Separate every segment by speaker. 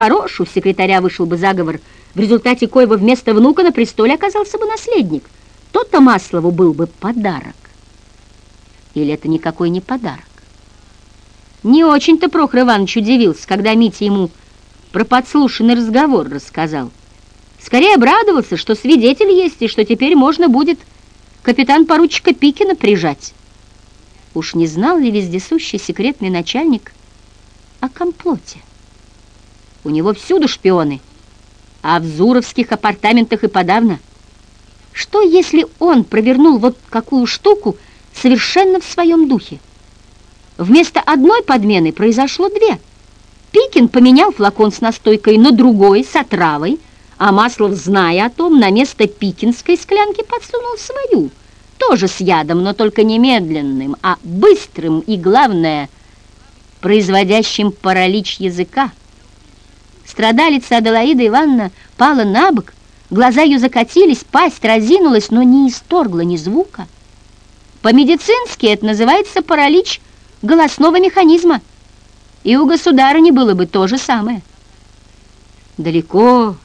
Speaker 1: Хорош, у секретаря вышел бы заговор, в результате коего вместо внука на престоле оказался бы наследник. То-то Маслову был бы подарок. Или это никакой не подарок? Не очень-то Прохор Иванович удивился, когда Митя ему про подслушанный разговор рассказал. Скорее обрадовался, что свидетель есть, и что теперь можно будет капитан-поручика Пикина прижать. Уж не знал ли вездесущий секретный начальник о комплоте? У него всюду шпионы, а в Зуровских апартаментах и подавно. Что, если он провернул вот какую штуку совершенно в своем духе? Вместо одной подмены произошло две. Пикин поменял флакон с настойкой на другой, с отравой, а Маслов, зная о том, на место пикинской склянки подсунул свою, тоже с ядом, но только не медленным, а быстрым и, главное, производящим паралич языка. Страдалица Аделаида Ивановна пала на бок, глаза ее закатились, пасть разинулась, но не исторгла ни звука. По-медицински это называется паралич голосного механизма, и у государыни было бы то же самое. Далеко,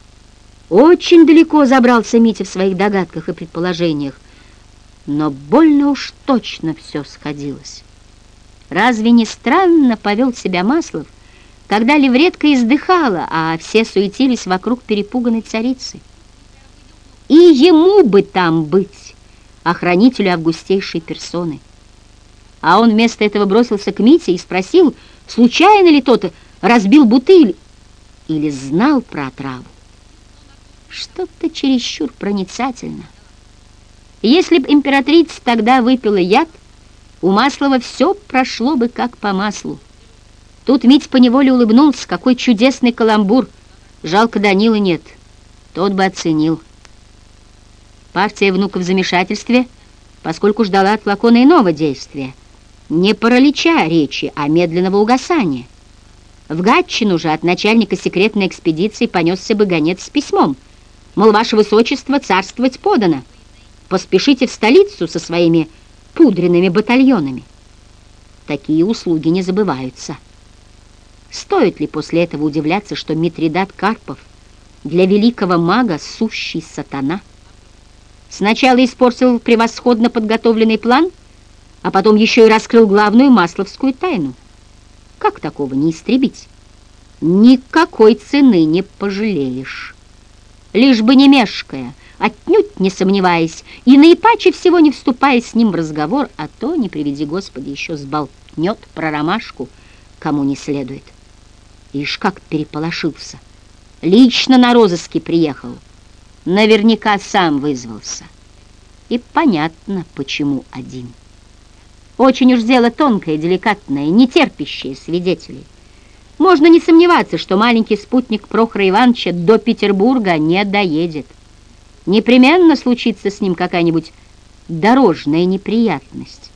Speaker 1: очень далеко забрался Митя в своих догадках и предположениях, но больно уж точно все сходилось. Разве не странно повел себя Маслов, когда левретка издыхала, а все суетились вокруг перепуганной царицы. И ему бы там быть, охранителю августейшей персоны. А он вместо этого бросился к Мите и спросил, случайно ли тот разбил бутыль или знал про отраву. Что-то чересчур проницательно. Если б императрица тогда выпила яд, у Маслова все прошло бы как по маслу. Тут Мить поневоле улыбнулся. Какой чудесный каламбур. Жалко, Данила нет. Тот бы оценил. Партия внука в замешательстве, поскольку ждала от флакона иного действия. Не паралича речи, а медленного угасания. В Гатчину же от начальника секретной экспедиции понесся бы гонец с письмом. Мол, ваше высочество, царствовать подано. Поспешите в столицу со своими пудренными батальонами. Такие услуги не забываются. Стоит ли после этого удивляться, что Митридат Карпов для великого мага сущий сатана? Сначала испортил превосходно подготовленный план, а потом еще и раскрыл главную масловскую тайну. Как такого не истребить? Никакой цены не пожалеешь. Лишь бы не мешкая, отнюдь не сомневаясь, и наипаче всего не вступая с ним в разговор, а то, не приведи Господи, еще сболтнет про ромашку, кому не следует. Ишь, как переполошился. Лично на розыске приехал. Наверняка сам вызвался. И понятно, почему один. Очень уж дело тонкое, деликатное, не терпящее свидетелей. Можно не сомневаться, что маленький спутник Прохора Ивановича до Петербурга не доедет. Непременно случится с ним какая-нибудь дорожная неприятность.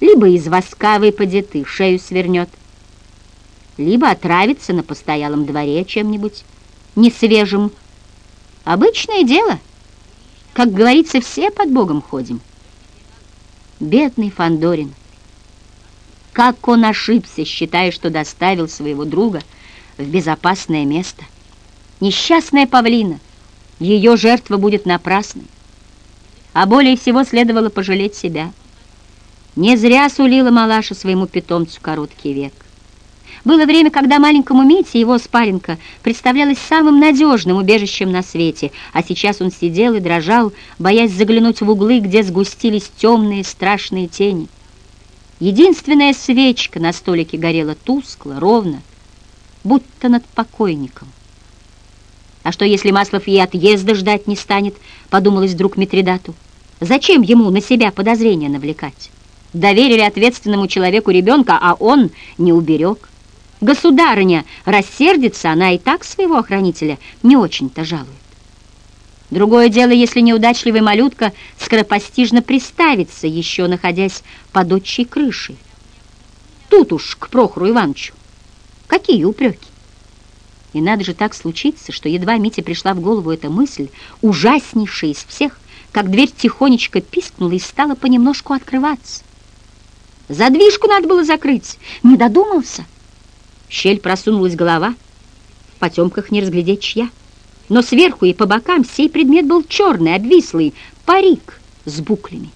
Speaker 1: Либо из воска выпадет и шею свернет, либо отравиться на постоялом дворе чем-нибудь несвежим. Обычное дело. Как говорится, все под Богом ходим. Бедный Фандорин. Как он ошибся, считая, что доставил своего друга в безопасное место. Несчастная павлина. Ее жертва будет напрасной. А более всего следовало пожалеть себя. Не зря сулила Малаша своему питомцу короткий век. Было время, когда маленькому Мите его спаренка представлялась самым надежным убежищем на свете, а сейчас он сидел и дрожал, боясь заглянуть в углы, где сгустились темные страшные тени. Единственная свечка на столике горела тускло, ровно, будто над покойником. А что, если Маслов и отъезда ждать не станет, подумалось вдруг Митридату. Зачем ему на себя подозрения навлекать? Доверили ответственному человеку ребенка, а он не уберег. Государыня рассердится, она и так своего охранителя не очень-то жалует. Другое дело, если неудачливый малютка скоропостижно приставится, еще находясь под отчей крышей. Тут уж к Прохору Ивановичу. Какие упреки? И надо же так случиться, что едва Мите пришла в голову эта мысль, ужаснейшая из всех, как дверь тихонечко пискнула и стала понемножку открываться. Задвижку надо было закрыть, не додумался. В щель просунулась голова. в потемках не разглядеть чья. Но сверху и по бокам сей предмет был черный, обвислый, парик с буклями.